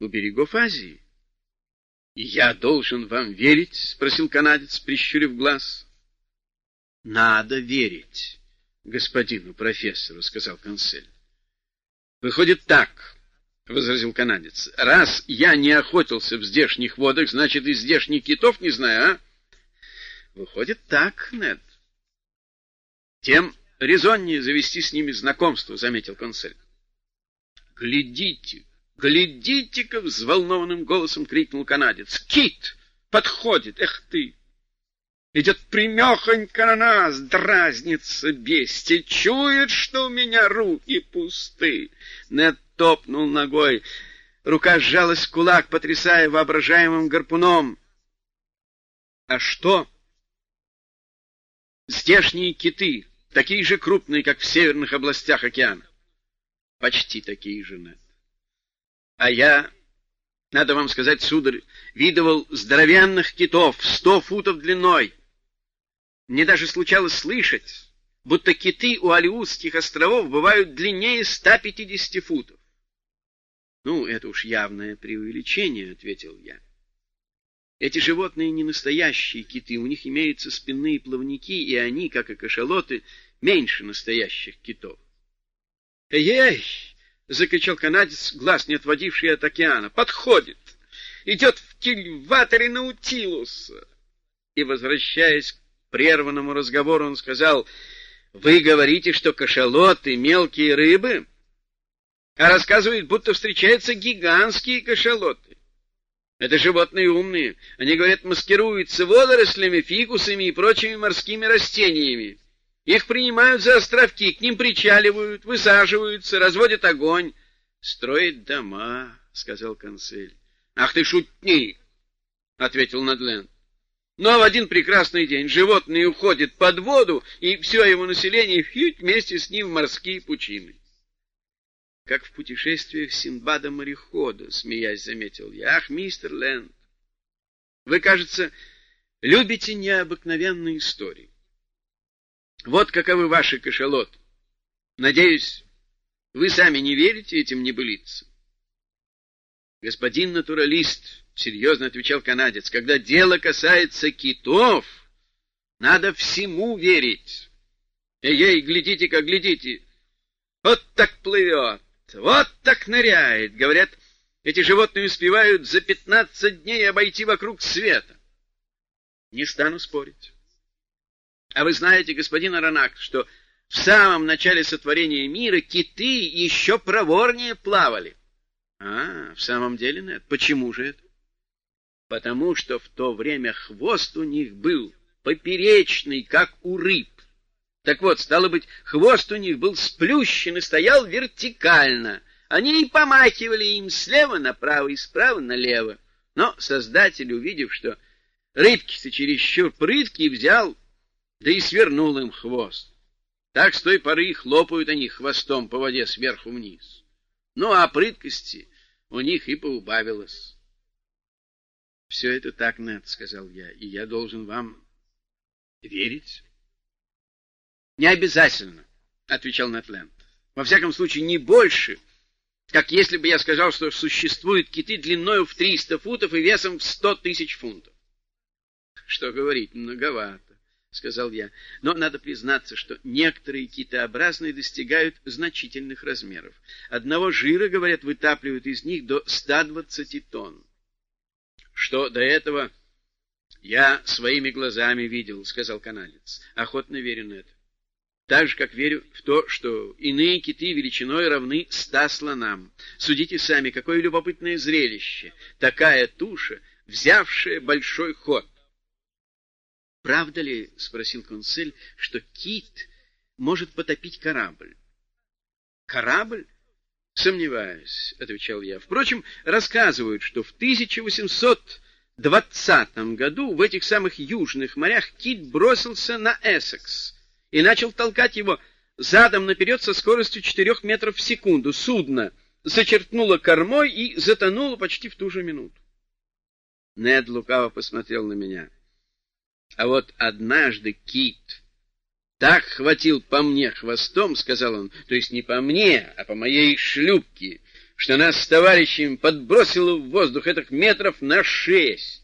у берегов Азии. — Я должен вам верить? — спросил канадец, прищурив глаз. — Надо верить господину профессору, — сказал консель. — Выходит так, — возразил канадец. — Раз я не охотился в здешних водах, значит, и здешних китов не знаю, а? — Выходит так, Нед. — Тем резоннее завести с ними знакомство, — заметил консель. — Глядите, глядите-ка! — взволнованным голосом крикнул канадец. — Кит! Подходит! Эх ты! Идет примехонько на нас, дразнится бестия, чует, что у меня руки пусты. Нед топнул ногой. Рука сжалась в кулак, потрясая воображаемым гарпуном. А что? Здешние киты, такие же крупные, как в северных областях океана. Почти такие же, Нед. А я, надо вам сказать, сударь, видывал здоровенных китов, сто футов длиной. Мне даже случалось слышать, будто киты у Алиутских островов бывают длиннее 150 футов. «Ну, это уж явное преувеличение», — ответил я. «Эти животные не настоящие киты, у них имеются спинные плавники, и они, как и кашалоты, меньше настоящих китов». «Эй-эй!» — закричал канадец, глаз не отводивший от океана. «Подходит! Идет в кильваторе Наутилуса!» И, возвращаясь к прерванному разговору, он сказал, «Вы говорите, что кашалоты — мелкие рыбы?» а рассказывают, будто встречаются гигантские кашалоты. Это животные умные. Они, говорят, маскируются водорослями, фикусами и прочими морскими растениями. Их принимают за островки, к ним причаливают, высаживаются, разводят огонь. — Строят дома, — сказал консель. — Ах ты шутник, — ответил Надленд. Но в один прекрасный день животное уходит под воду, и все его население фьють вместе с ним в морские пучины как в путешествиях Синбада-морехода, смеясь, заметил я. Ах, мистер Лэнд, вы, кажется, любите необыкновенные истории. Вот каковы ваши кашалоты. Надеюсь, вы сами не верите этим небылицам. Господин натуралист, серьезно отвечал канадец, когда дело касается китов, надо всему верить. Эй-ей, глядите, как глядите. Вот так плывет. Вот так ныряет. Говорят, эти животные успевают за пятнадцать дней обойти вокруг света. Не стану спорить. А вы знаете, господин Аронак, что в самом начале сотворения мира киты еще проворнее плавали. А, в самом деле, нет. Почему же это? Потому что в то время хвост у них был поперечный, как у рыб. Так вот, стало быть, хвост у них был сплющен и стоял вертикально. Они и помахивали им слева направо и справа налево. Но создатель, увидев, что рыбки-то чересчур прытки, взял, да и свернул им хвост. Так с той поры хлопают они хвостом по воде сверху вниз. Ну, а прыткости у них и поубавилось. — Все это так, Нед, — сказал я, — и я должен вам верить. — Не обязательно, — отвечал Нетленд. — Во всяком случае, не больше, как если бы я сказал, что существуют киты длиною в 300 футов и весом в 100 тысяч фунтов. — Что говорить, многовато, — сказал я. Но надо признаться, что некоторые китообразные достигают значительных размеров. Одного жира, говорят, вытапливают из них до 120 тонн. Что до этого я своими глазами видел, — сказал канадец. Охотно верю на это так же, как верю в то, что иные киты величиной равны ста слонам. Судите сами, какое любопытное зрелище, такая туша, взявшая большой ход. — Правда ли, — спросил консель, — что кит может потопить корабль? — Корабль? — Сомневаюсь, — отвечал я. Впрочем, рассказывают, что в 1820 году в этих самых южных морях кит бросился на Эссекс — и начал толкать его задом наперед со скоростью 4 метров в секунду. Судно зачеркнуло кормой и затонуло почти в ту же минуту. Нед лукаво посмотрел на меня. А вот однажды кит так хватил по мне хвостом, — сказал он, — то есть не по мне, а по моей шлюпке, что нас с товарищами подбросило в воздух этих метров на шесть.